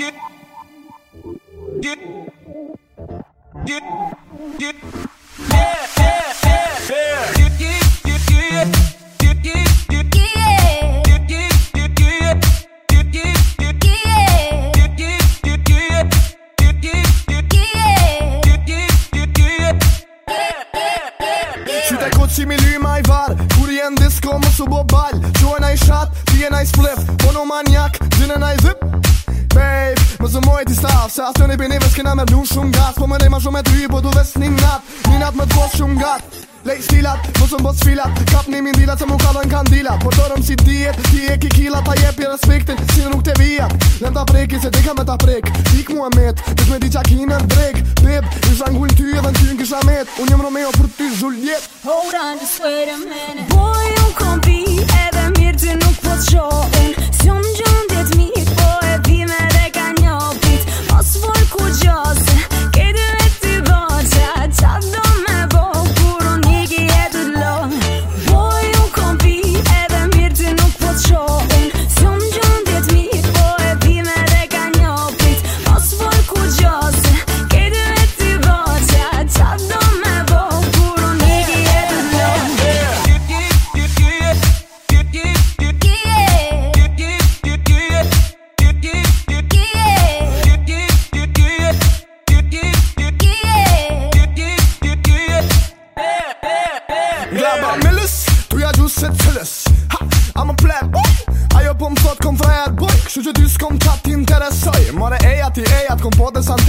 E Mai var Kurien disco musu bobal Čuvaj naj šat, pije naj splef Ono manjak, dine naj zip babe Më zë mojë t'i staf Se asë të një bëjnë i vëskina me blunë shumë gat Po më nejma shumë e t'ry Po du vesë një nat Një nat më të t'bos shumë gat Lej stilat Më zëmë bos filat Kap një min Se më kalon kan Por Po dorëm si diet Ti e ki Ta jepi respektin Si në nuk te vija Lem ta preki Se dika me ta prek Fik mu e met Dik me di qa kine në drek Beb I shangull ty E në ty në kisha met Unë jëmë Romeo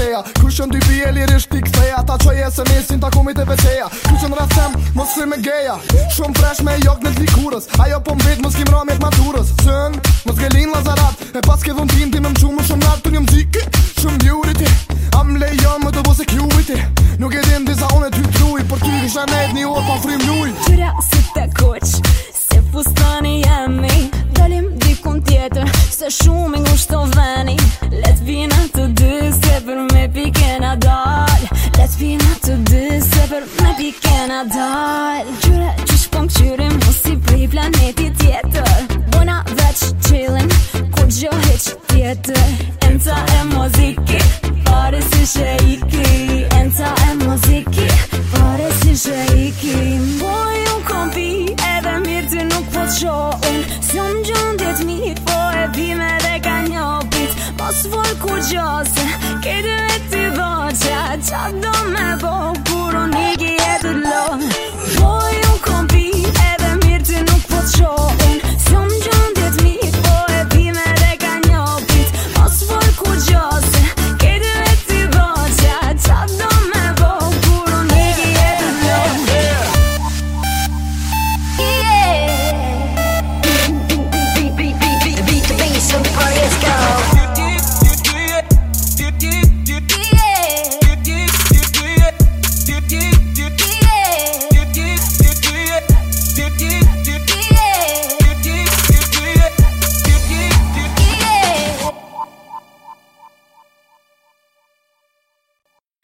feja Kushën dy bje lirish t'i ktheja Ta që jesë në esin t'a kumit e veteja Kushën rrasem, mos se me geja Shumë fresh me jok në t'likurës Ajo po mbit, mos kim ramit maturës Sën, mos gëllin lazarat E pas ke dhuntin, ti me mqumë më shumë natë Të një shumë beauty Am lejo më të bo security Nuk e din disa unë e ty truj Por ty kisha nejt një orë pa frim njuj Qyra si te koq Se fustani Dalim dikun tjetër Se shumë ngushto spina të dy Se për me pi kena dal Gjyre që shpon këqyrim O si pri planeti tjetër Bona veç qilin Ku gjo heq tjetër Enca e moziki Pare si shejki Enca e moziki Pare si shejki Boj unë kompi Edhe mirë të nuk po të sho Unë së në gjëndit mi Po e bime dhe ka një bit Mos vol ku gjose Kejtë e 찾던 내 봄.